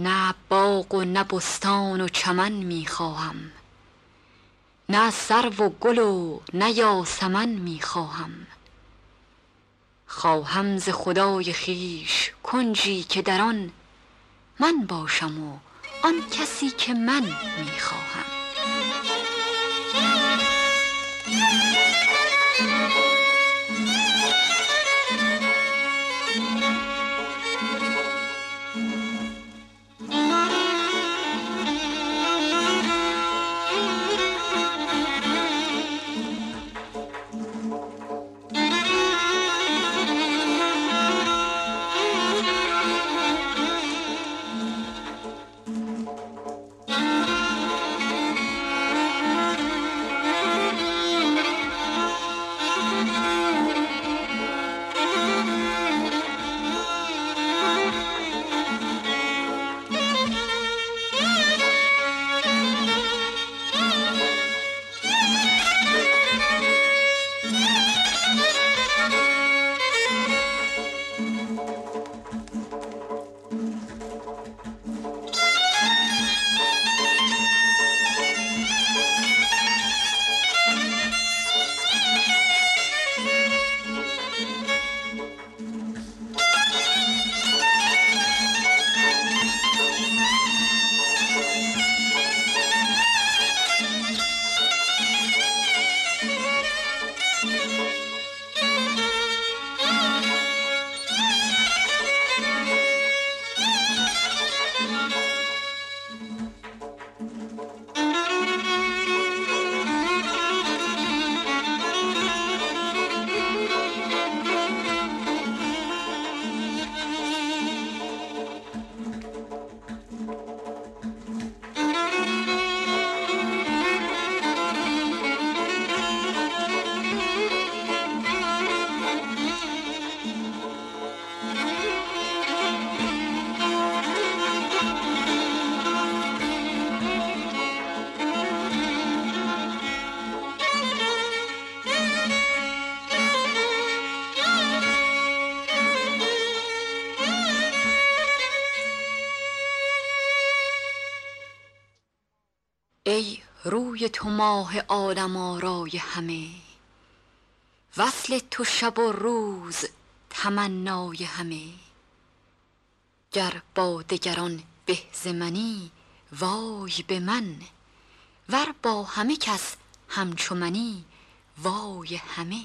نه باغ و نه بستان و چمن می خواهم نه سرو و گل و نه یاسمن می خواهم ز خدای خویش کنجی که در آن من باشم و آن کسی که من می خواهم روی تو ماه عالم آرای همه. وصل تو شب و روز تمنای همه. گر با دگران به منی وای به من. ور با همه کس همچو منی وای همه.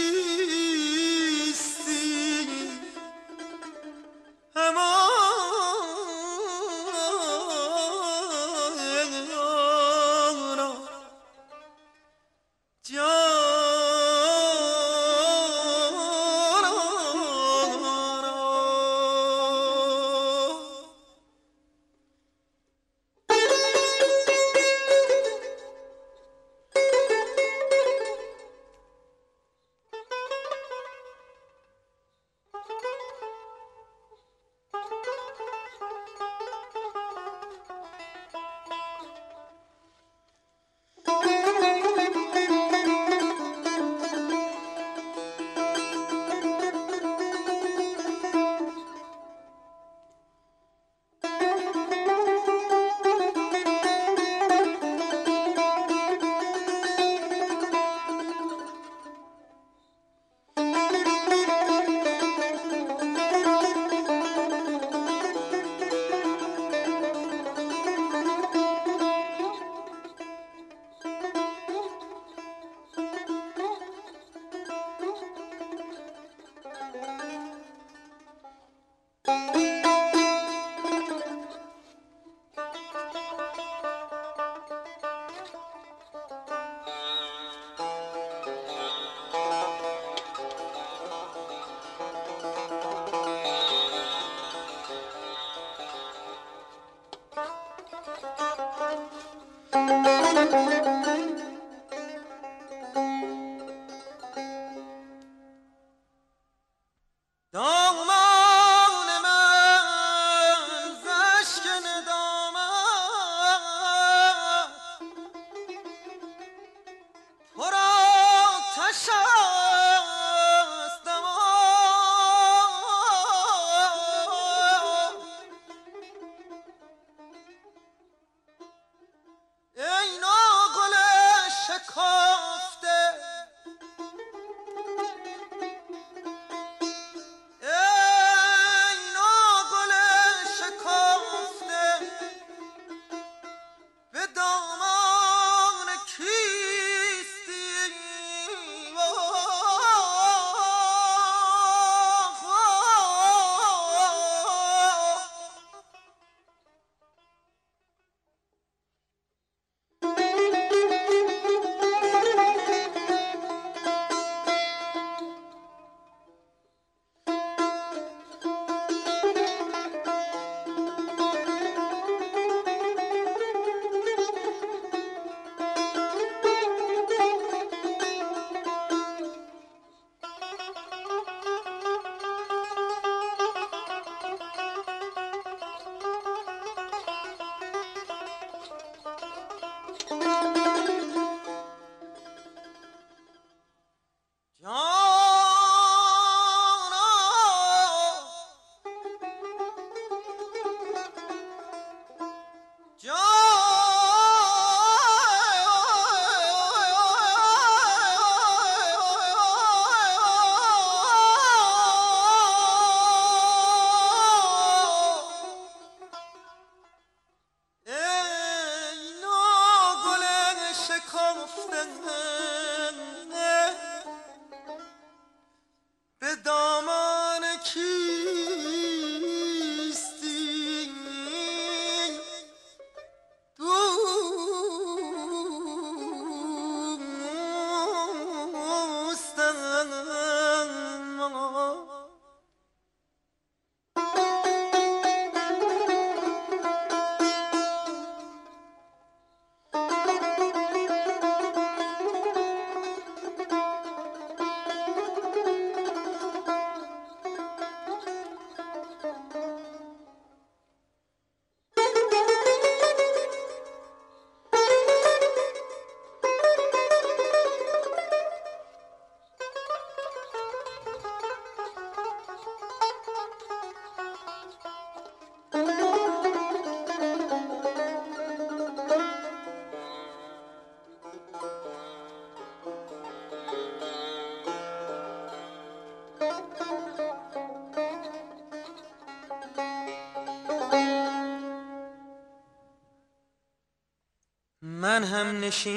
من هم نشینه.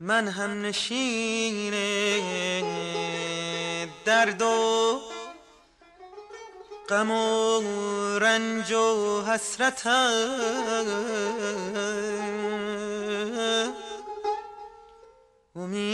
من هم نشینه. درد و غم و رنج و حسرتم امید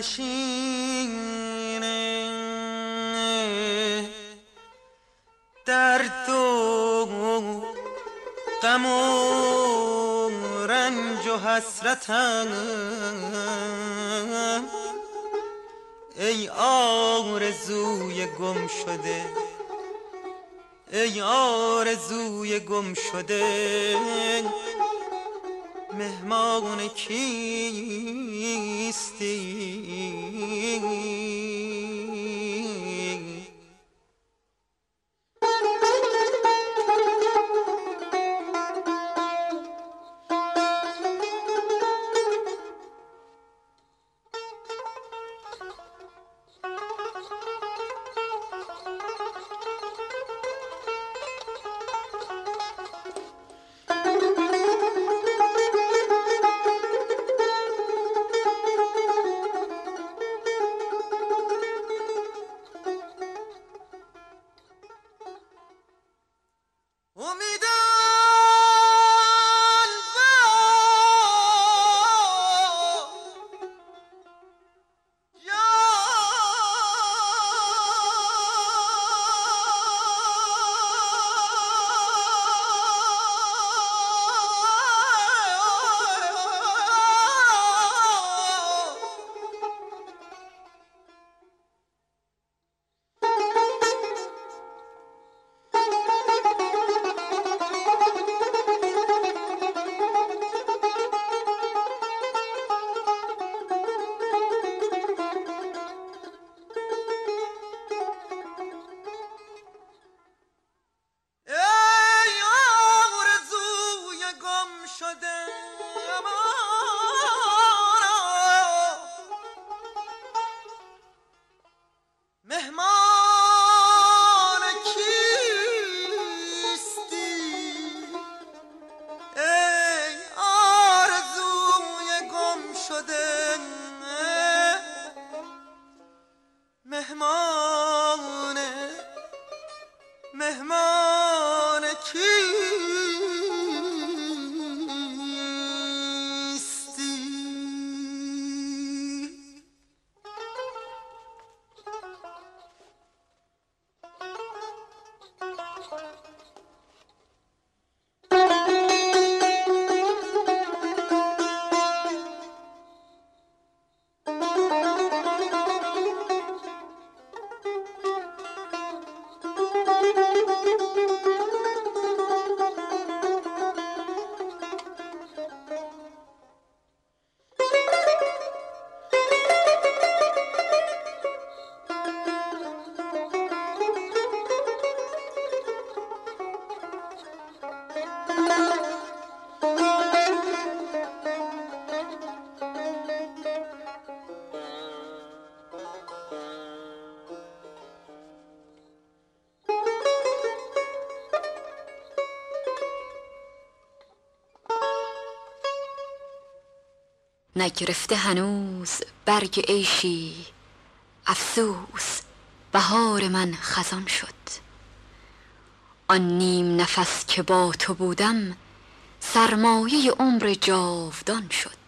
نشین. درد و غم و رنج و حسرتم. ای آرزوی گم شده ای آرزوی گم شده. مهمان کیستی؟ نگرفته هنوز برگ عیشی. افسوس بهار من خزان شد. آن نیم نفس که با تو بودم سرمایه عمر جاودان شد.